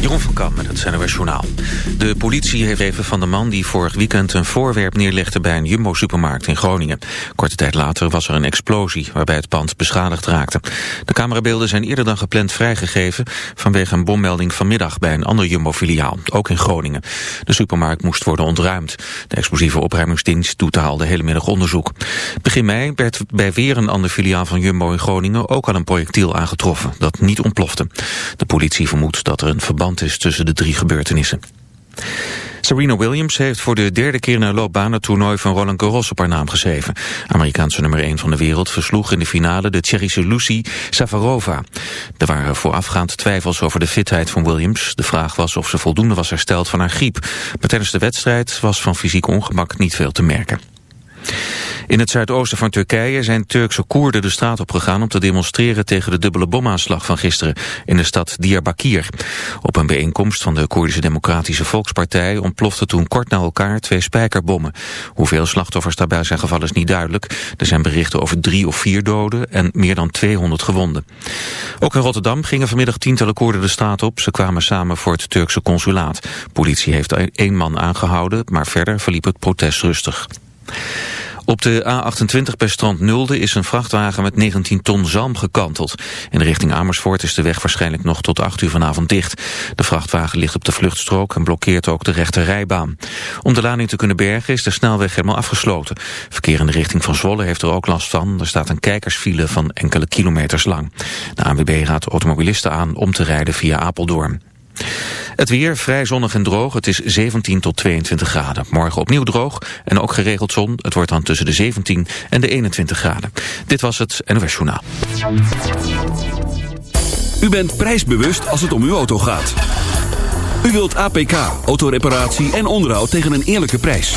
Jeroen van Kam met het CNRS Journaal. De politie heeft even van de man die vorig weekend een voorwerp neerlegde bij een Jumbo-supermarkt in Groningen. Korte tijd later was er een explosie waarbij het pand beschadigd raakte. De camerabeelden zijn eerder dan gepland vrijgegeven vanwege een bommelding vanmiddag bij een ander Jumbo-filiaal, ook in Groningen. De supermarkt moest worden ontruimd. De explosieve opruimingsdienst doet de hele middag onderzoek. Begin mei werd bij weer een ander filiaal van Jumbo in Groningen ook al een projectiel aangetroffen dat niet ontplofte. De politie vermoedt dat er een verband is tussen de drie gebeurtenissen. Serena Williams heeft voor de derde keer haar loopbaan het toernooi van Roland Garros op haar naam geschreven. Amerikaanse nummer 1 van de wereld versloeg in de finale de Tsjechische Lucy Safarova. Er waren voorafgaand twijfels over de fitheid van Williams. De vraag was of ze voldoende was hersteld van haar griep. Maar tijdens de wedstrijd was van fysiek ongemak niet veel te merken. In het zuidoosten van Turkije zijn Turkse Koerden de straat opgegaan om te demonstreren tegen de dubbele bomaanslag van gisteren in de stad Diyarbakir. Op een bijeenkomst van de Koerdische Democratische Volkspartij ontplofte toen kort na elkaar twee spijkerbommen. Hoeveel slachtoffers daarbij zijn gevallen is niet duidelijk. Er zijn berichten over drie of vier doden en meer dan 200 gewonden. Ook in Rotterdam gingen vanmiddag tientallen Koerden de straat op. Ze kwamen samen voor het Turkse consulaat. Politie heeft één man aangehouden, maar verder verliep het protest rustig. Op de A28 bij Strand Nulde is een vrachtwagen met 19 ton zalm gekanteld. In richting Amersfoort is de weg waarschijnlijk nog tot 8 uur vanavond dicht. De vrachtwagen ligt op de vluchtstrook en blokkeert ook de rechte rijbaan. Om de lading te kunnen bergen is de snelweg helemaal afgesloten. Verkeer in de richting van Zwolle heeft er ook last van. Er staat een kijkersfile van enkele kilometers lang. De ANWB raadt automobilisten aan om te rijden via Apeldoorn. Het weer vrij zonnig en droog. Het is 17 tot 22 graden. Morgen opnieuw droog en ook geregeld zon. Het wordt dan tussen de 17 en de 21 graden. Dit was het NOS Journaal. U bent prijsbewust als het om uw auto gaat. U wilt APK, autoreparatie en onderhoud tegen een eerlijke prijs.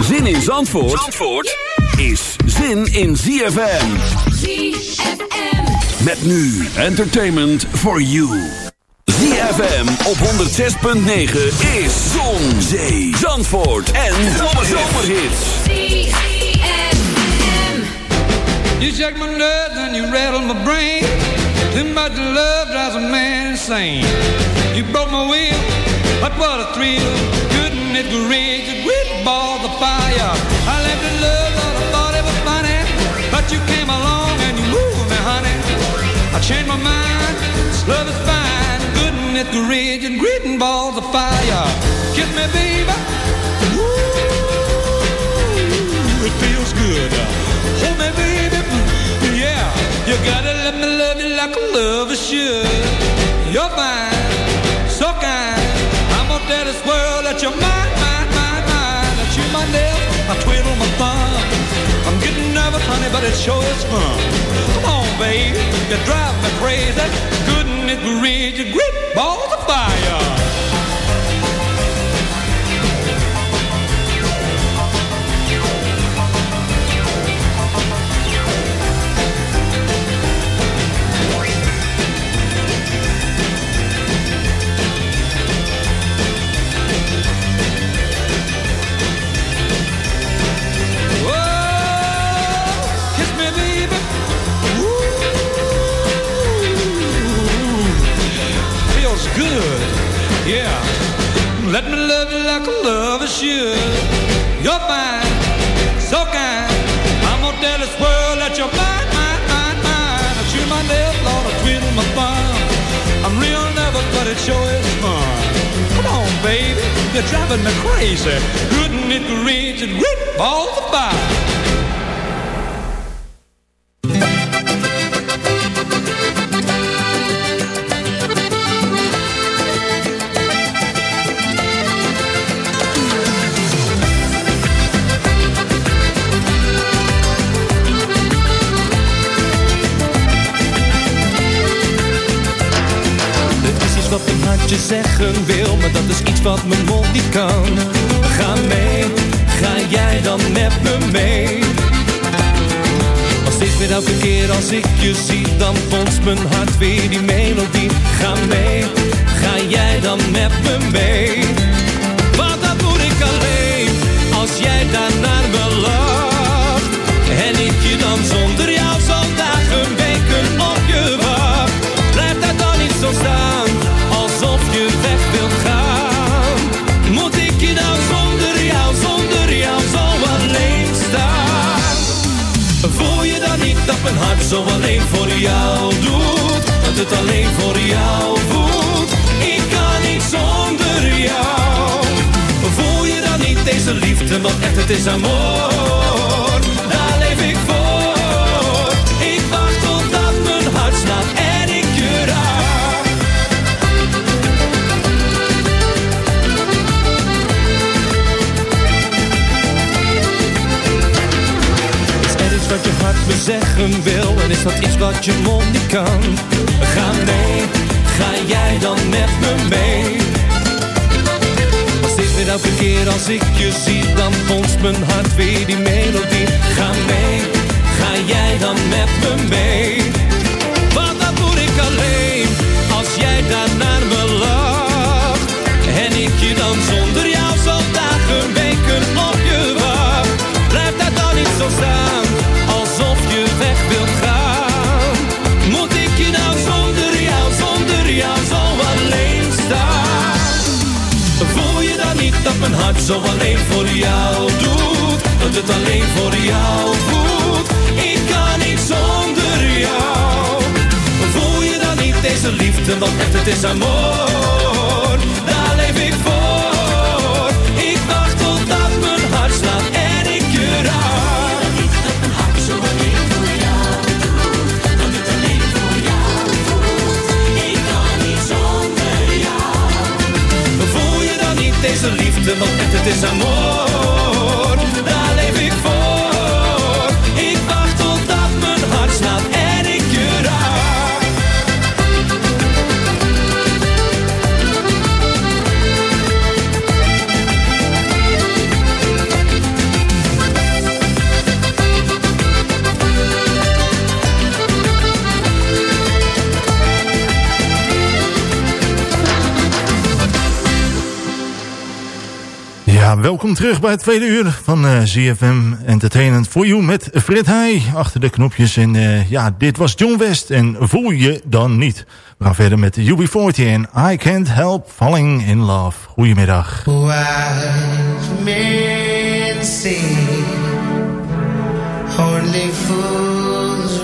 Zin in Zandvoort, Zandvoort is zin in ZFM. ZFM. Met nu entertainment for you. ZFM op 106.9 is Zon, Zee, Zandvoort en Zomerhits. ZFM. You shake my nerves and you rattle my brain. Too much love drives a man insane. You broke my will, but what a thrill. Couldn't it rage with balls of fire? I left in love, thought I thought it was funny, but you came along and you moved me, honey. I changed my mind, this love is fine. Couldn't it rage and gritting balls of fire? Kiss me, baby. It sure is fun. Come on, baby, you drive me crazy. Couldn't it reach grip balls of fire? Good. Yeah. Let me love you like a lover should. You're fine, so kind. I'm gonna tell this world that you're mine, mine, mine, mine. I chew my nails, Lord, I twiddle my thumb. I'm real nervous, but it sure is fun. Come on, baby, you're driving me crazy. Couldn't it reach and rip balls of fire? Wat mijn mond niet kan. Ga mee, ga jij dan met me mee? Als steeds weer elke keer als ik je zie, dan bonst mijn hart weer die melodie. Ga mee, ga jij dan met me mee? Zo alleen voor jou doet? Dat het alleen voor jou voelt? Ik kan niet zonder jou. Voel je dan niet deze liefde, want echt het is amor. Wat me zeggen wil. En is dat iets wat je mond niet kan Ga mee, ga jij dan met me mee? Maar steeds weer elke keer als ik je zie? Dan bonst mijn hart weer die melodie. Ga mee, ga jij dan met me mee? Want dat moet ik alleen Als jij daar naar me lacht. En ik je dan zonder jou zal dagen weken op je wacht. Blijf daar dan niet zo staan dat mijn hart zo alleen voor jou doet. Dat het alleen voor jou voelt. Ik kan niet zonder jou. Voel je dan niet deze liefde, want echt het is amor welkom terug bij het tweede uur van eh ZFM Entertainment for You met Frit Heij achter de knopjes. En eh, ja, dit was John West en voel je dan niet. We gaan verder met UB40 en I Can't Help Falling in Love. Goedemiddag. Only fools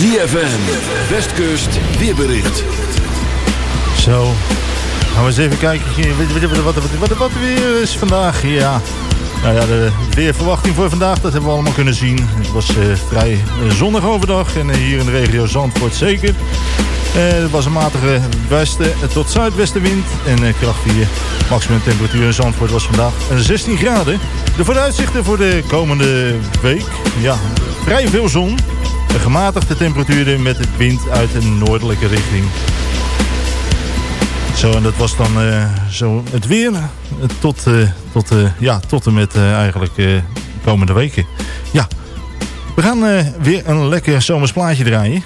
ZFM, Westkust, weerbericht. Zo, gaan we eens even kijken. Wat, wat, wat, wat, weer is vandaag? Ja. Nou ja, de weerverwachting voor vandaag, dat hebben we allemaal kunnen zien. Het was eh, vrij eh, zonnig overdag en eh, hier in de regio Zandvoort zeker. Eh, Het was een matige westen tot zuidwestenwind en eh, kracht 4. Maximum temperatuur in Zandvoort was vandaag eh, 16 graden. De vooruitzichten voor de komende week, ja, vrij veel zon. Gematigde temperaturen met het wind uit een noordelijke richting. Zo, en dat was dan eh, zo het weer eh, tot, eh, tot, ja, tot en met eigenlijk de komende weken. Ja, we gaan weer een lekker zomers plaatje draaien.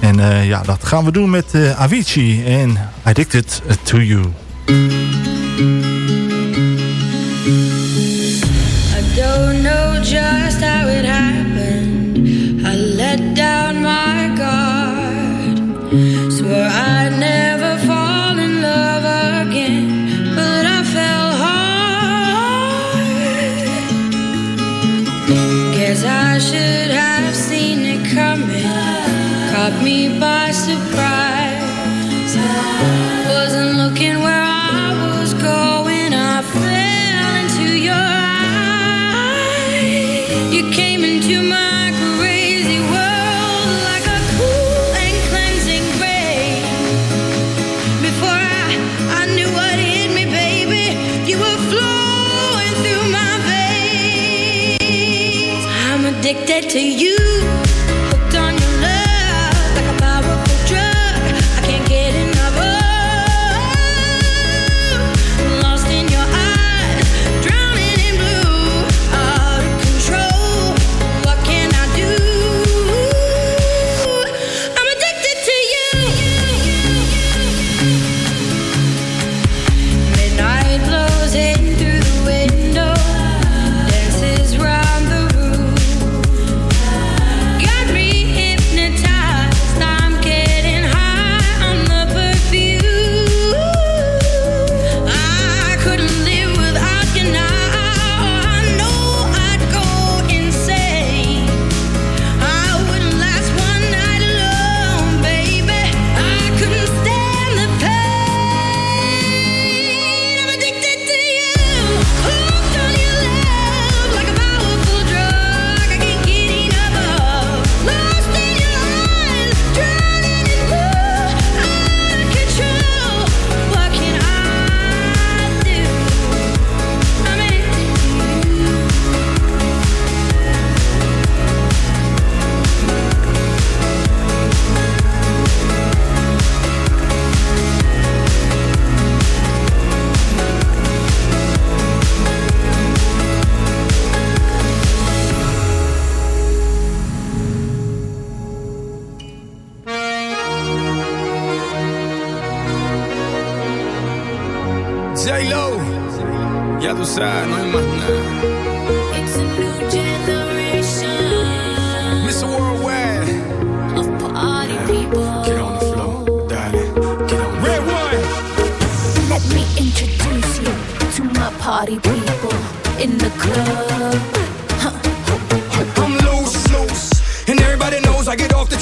En ja, dat gaan we doen met Avicii en Addicted to You. I don't know just how it.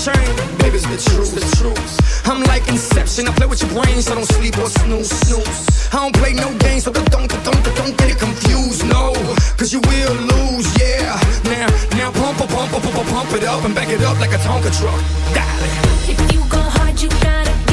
The. Baby, it's the truth, the truth. I'm like Inception, I play with your brain, so don't sleep or snooze, snooze. I don't play no games, so don't, don't, don't, don't get it confused, no. Cause you will lose, yeah. Now, now pump, pump, pump, pump, pump, pump it up and back it up like a Tonka truck. Darling. If you go hard, you gotta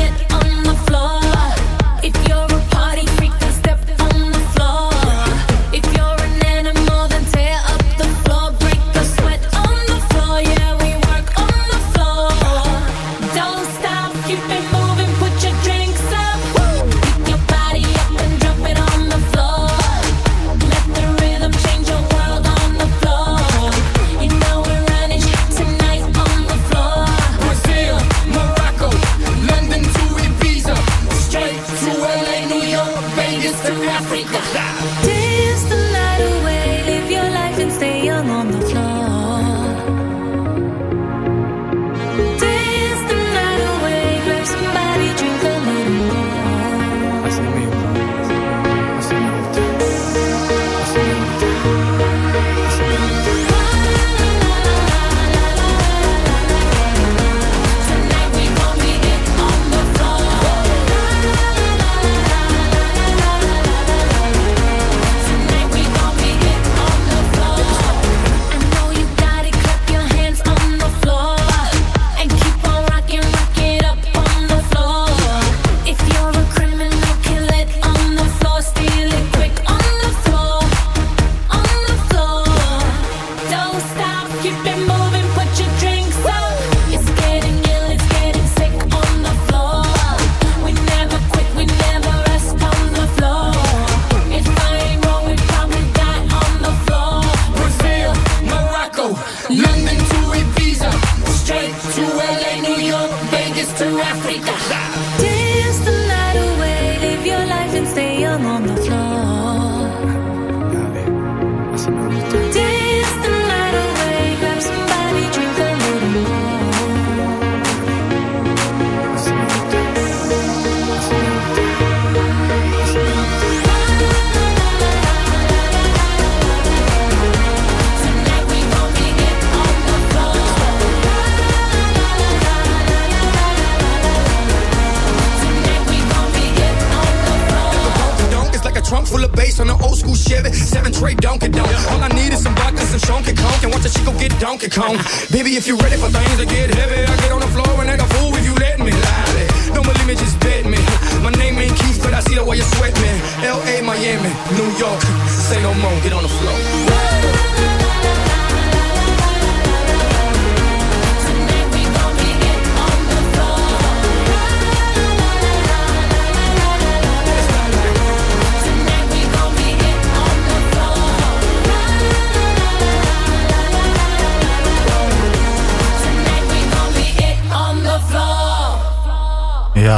get Baby, if you're ready for things to get heavy, I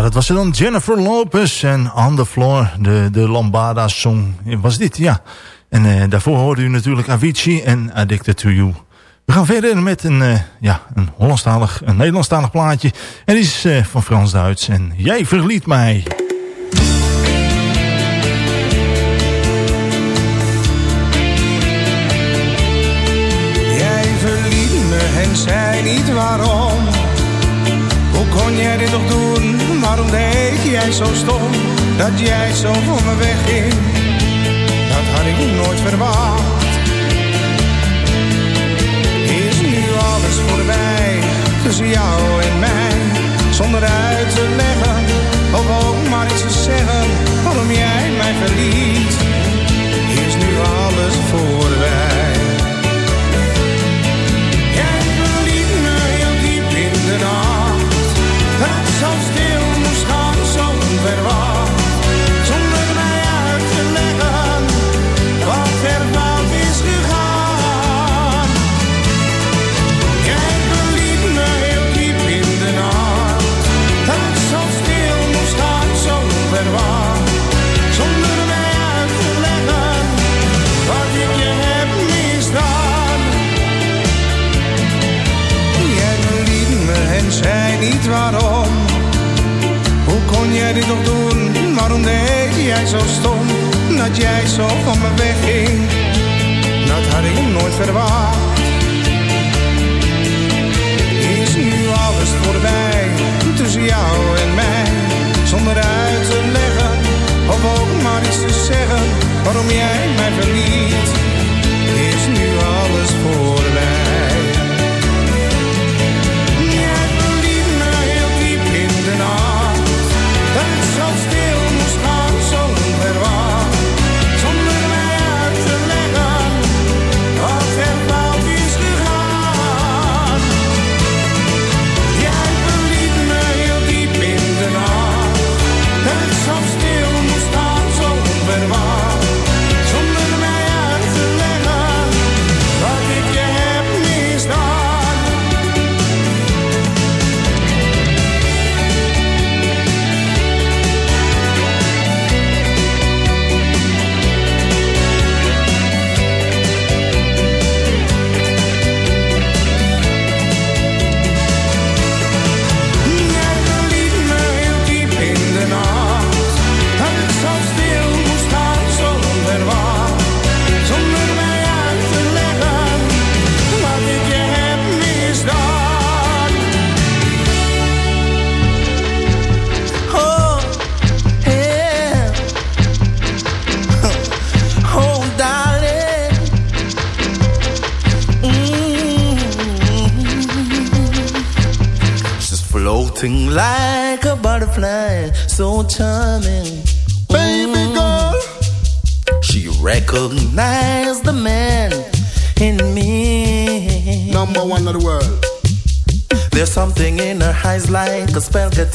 dat was ze dan Jennifer Lopez en On The Floor, de, de Lambada-song. Was dit, ja. En eh, daarvoor hoorde u natuurlijk Avicii en Addicted To You. We gaan verder met een, eh, ja, een Hollandstalig, een Nederlandstalig plaatje. En die is eh, van Frans Duits. En Jij verliet mij. Kon jij doen? Waarom deed jij zo stom? Dat jij zo voor me wegging. Dat had ik nooit verwacht. Is nu alles voorbij tussen jou en mij? Zonder uit te leggen of ook maar iets te zeggen waarom jij mij verliet. Is nu alles voorbij? Waarom. Hoe kon jij dit nog doen? Waarom deed jij zo stom? Dat jij zo van me wegging. Dat had ik nooit verwacht. Is nu alles voorbij tussen jou en mij? Zonder uit te leggen of ook maar iets te zeggen. Waarom jij mij verliet? Is nu alles voorbij? so charming. Baby girl, she recognized the man in me. Number one of the world. There's something in her eyes like a spell that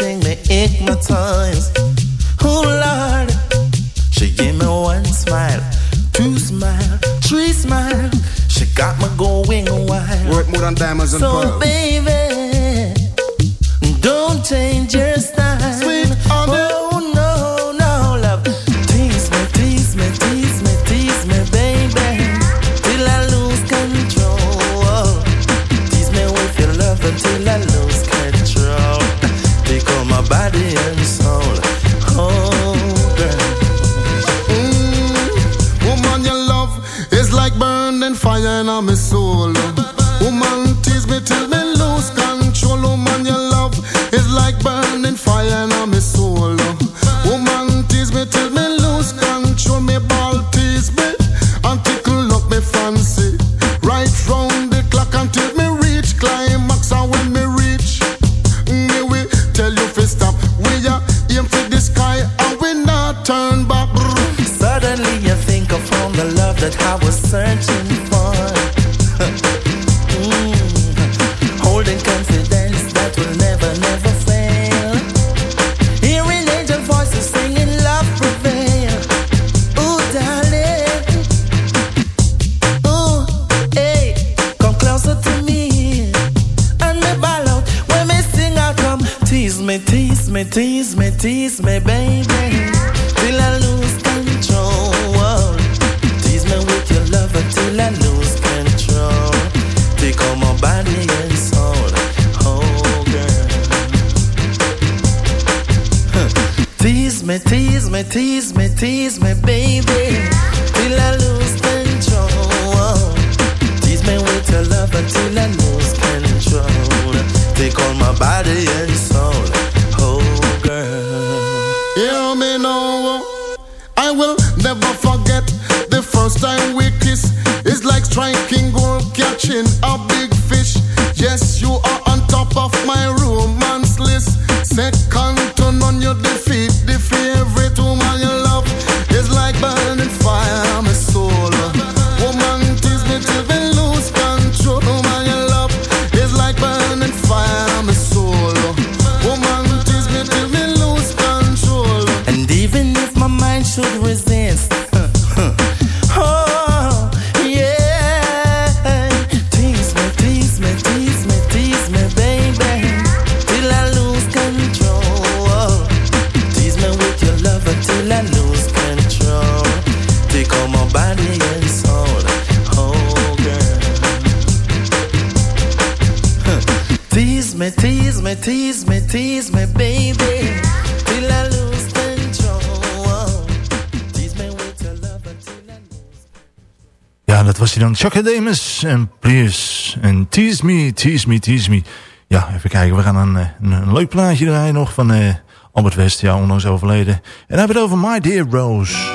should resist. dan. En Please. En Tease Me, Tease Me, Tease Me. Ja, even kijken. We gaan een, eh, een, leuk plaatje draaien nog van eh, Albert West. Ja, onlangs overleden. En hebben we het over My Dear Rose.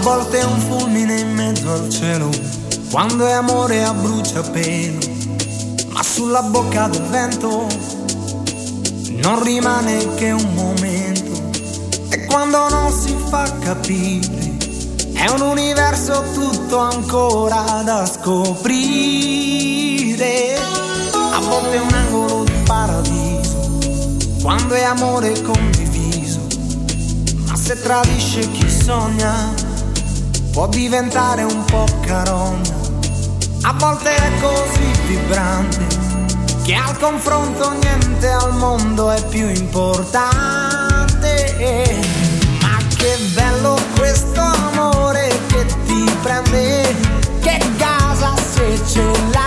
Volte è un fulmine in mezzo al cielo, quando è amore a bruciapelo, ma sulla bocca del vento non rimane che un momento. E quando non si fa capire, è un universo tutto ancora da scoprire. A volte è un angolo di paradiso, quando è amore condiviso. Ma se tradisce chi sogna, può diventare un po' carogna. A volte è così vibrante, che al confronto niente al mondo è più importante. Ma che bello questo amore che ti prende, che casa se ce l'hai,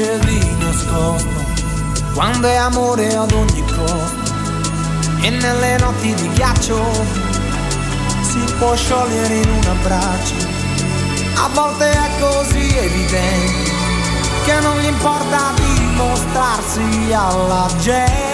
di nascosto, quando è amore ad ogni costo, e nelle notti di ghiaccio si può sciogliere in un abbraccio. A volte è così evidente che non gli importa dimostrarsi alla gente.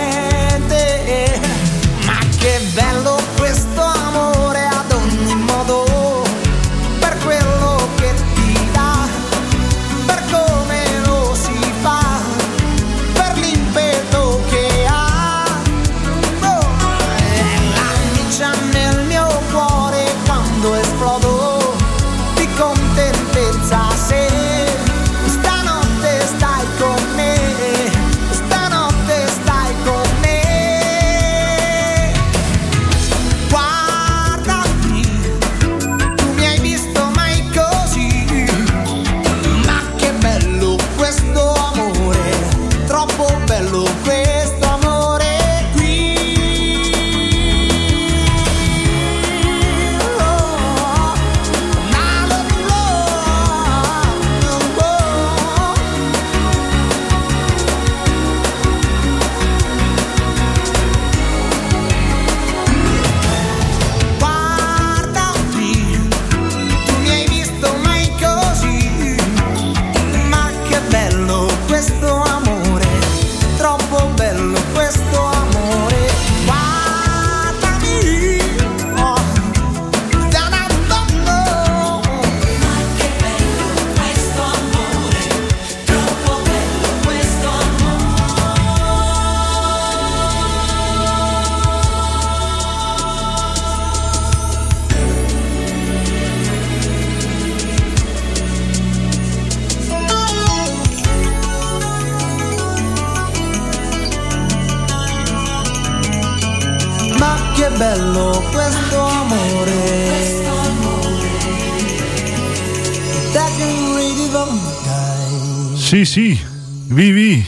Si, si. Wie, wie.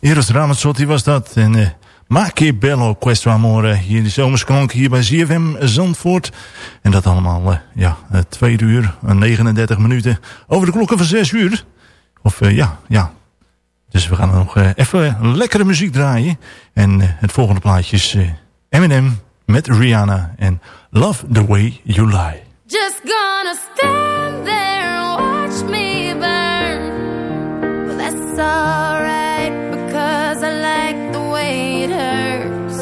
Eros Ramazzotti was dat. En eh Ma che bello questo amore. Hier de zomersklank hier bij ZFM Zandvoort. En dat allemaal, eh, ja, eh, twee uur en 39 minuten. Over de klokken van 6 uur. Of eh, ja, ja. Dus we gaan nog even lekkere muziek draaien. En het volgende plaatje is eh, Eminem met Rihanna. En Love the Way You Lie. Just gonna stand there alright because I like the way it hurts.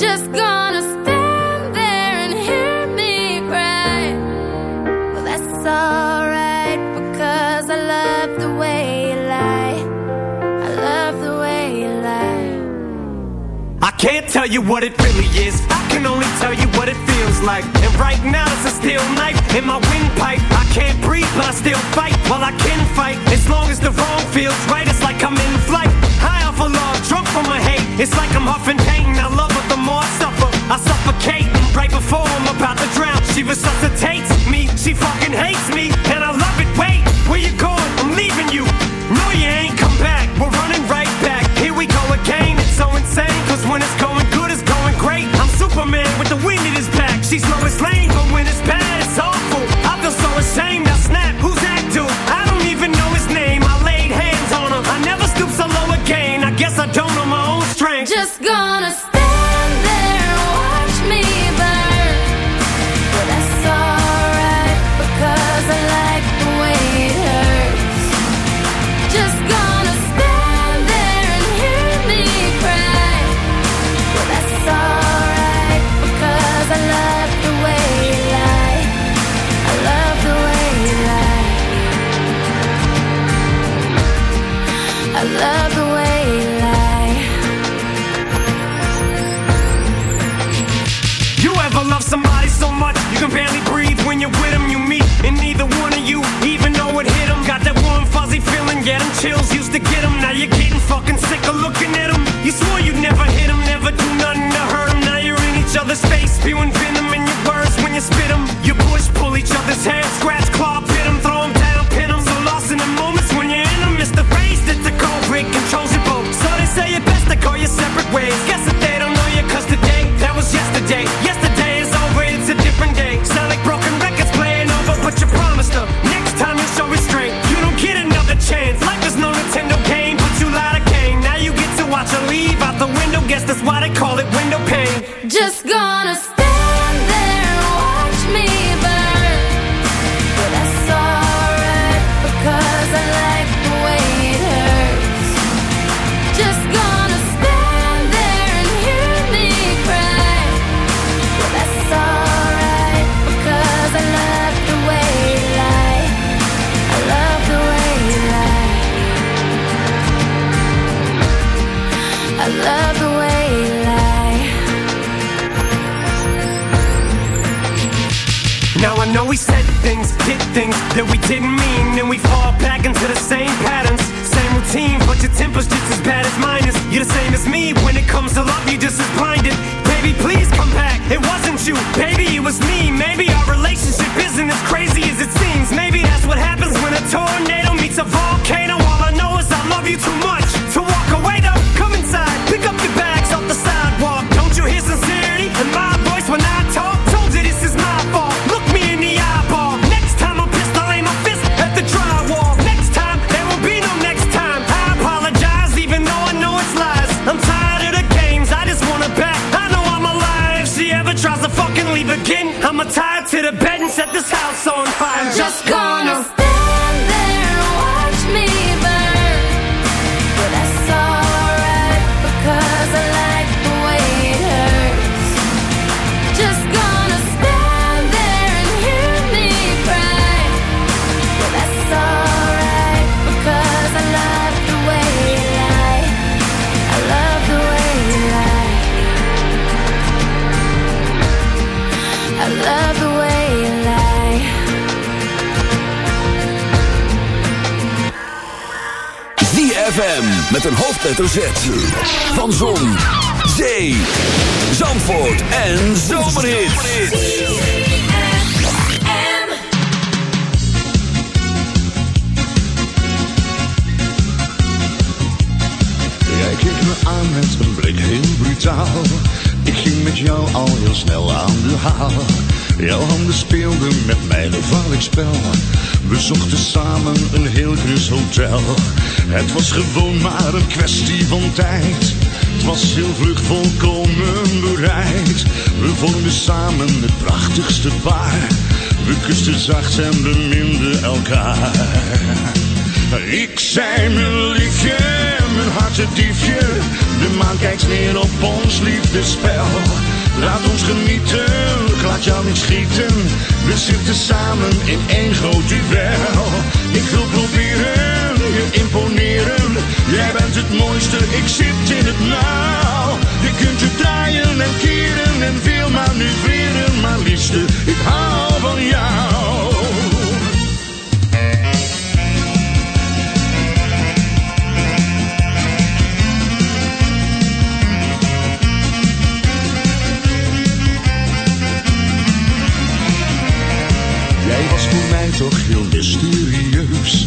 Just gonna stand there and hear me cry. Well, that's alright because I love the way you lie. I love the way you lie. I can't tell you what it really is. I can only tell you what it feels like. And right now it's a steel knife in my windpipe. I can't breathe, but I still fight. Well, I can fight as long as the wrong feels right. It's like I'm in flight, high off a of love, drunk from my hate. It's like I'm huffing pain. I love it, the more I suffer. I suffocate and right before I'm about to drown. She resuscitates me. She fucking hates me, and I love it. Wait, where you going? I'm leaving you. No, you ain't come back. We're running right back. Here we go again. It's so insane. Cause when it's going good, it's going great. I'm Superman crazy. een hoofdletter Z. Van Zon, Zee, Zandvoort en me aan met een blik heel brutaal. Ik ging met jou al heel snel aan de haal. Jouw handen speelden met mijn gevaarlijk spel. We zochten samen een heel gruus hotel. Het was gewoon maar een kwestie van tijd. Het was heel vlug volkomen bereid. We vormden samen het prachtigste paar. We kusten zacht en beminden elkaar. Ik zei mijn liefje, mijn hartediefje. De maan kijkt neer op ons liefdespel. Laat ons genieten, ik laat jou niet schieten. We zitten samen in één groot duel. Ik wil proberen je imponeren. Jij bent het mooiste, ik zit in het nauw. Je kunt je draaien en keren en veel manoeuvreren. Maar liefste, ik hou van jou. Jij was voor mij toch heel mysterieus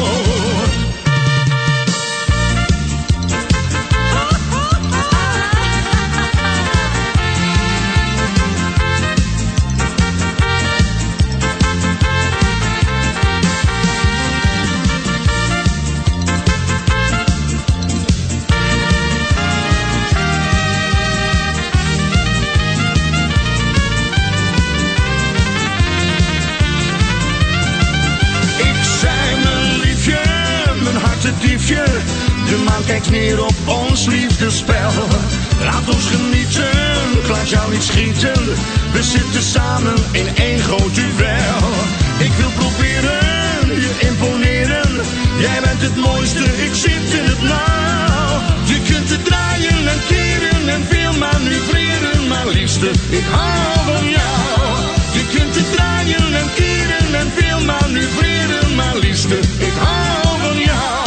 Neer op ons liefdespel. Laat ons genieten, laat jou niet schieten. We zitten samen in één groot duel. Ik wil proberen, je imponeren. Jij bent het mooiste, ik zit in het nauw. Je kunt het draaien en keren en veel manoeuvreren. Maar liefste, ik hou van jou. Je kunt het draaien en keren en veel manoeuvreren. Maar liefste, ik hou van jou.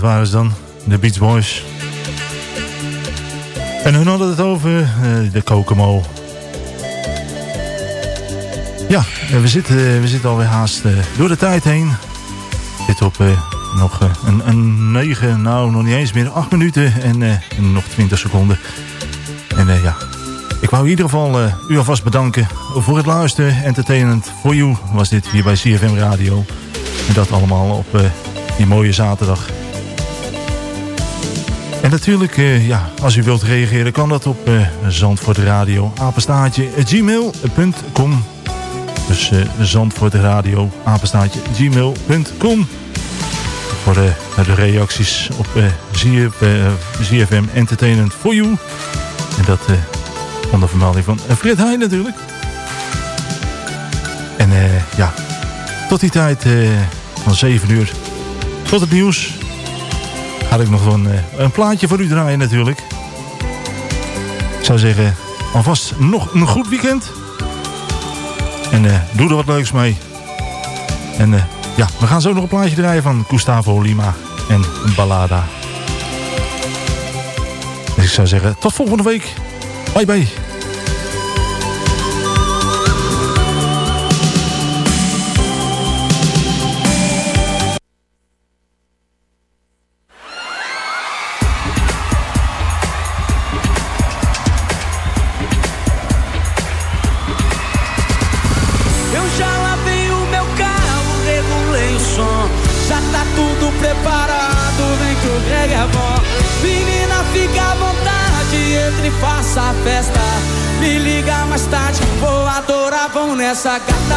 dat waren ze dan, de Beach Boys. En hun hadden het over eh, de Kokomo. Ja, we zitten, we zitten alweer haast eh, door de tijd heen. Dit op eh, nog een, een 9, nou nog niet eens meer, 8 minuten en nog 20 seconden. En ja, ik wou in ieder geval u alvast bedanken voor het luisteren. Entertainment for you was dit hier bij CFM Radio. En dat allemaal op die mooie zaterdag. En natuurlijk, eh, ja, als u wilt reageren kan dat op uh, zandvoortradio apenstaatje eh, gmail.com. Dus uh, zandvoortradio apenstaatje gmail.com. Voor de, de reacties op uh, ZFM Entertainment for You. En dat onder vermelding van Fred Heijn natuurlijk. En ja, tot die tijd van 7 uur. Tot het nieuws ga ik nog een, eh, een plaatje voor u draaien natuurlijk. Ik zou zeggen, alvast nog een goed weekend. En eh, doe er wat leuks mee. En eh, ja, we gaan zo nog een plaatje draaien van Gustavo Lima en Ballada. Dus ik zou zeggen, tot volgende week. Bye bye. guess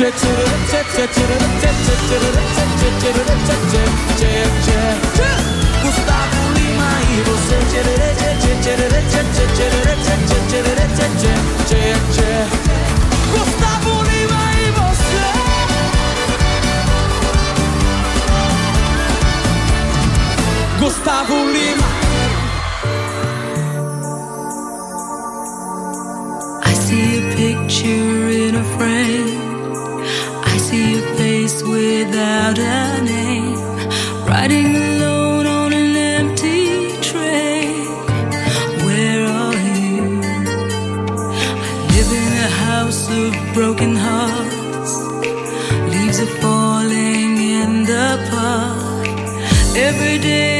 zet, zet, zet, zet, broken hearts, leaves are falling in the park every day.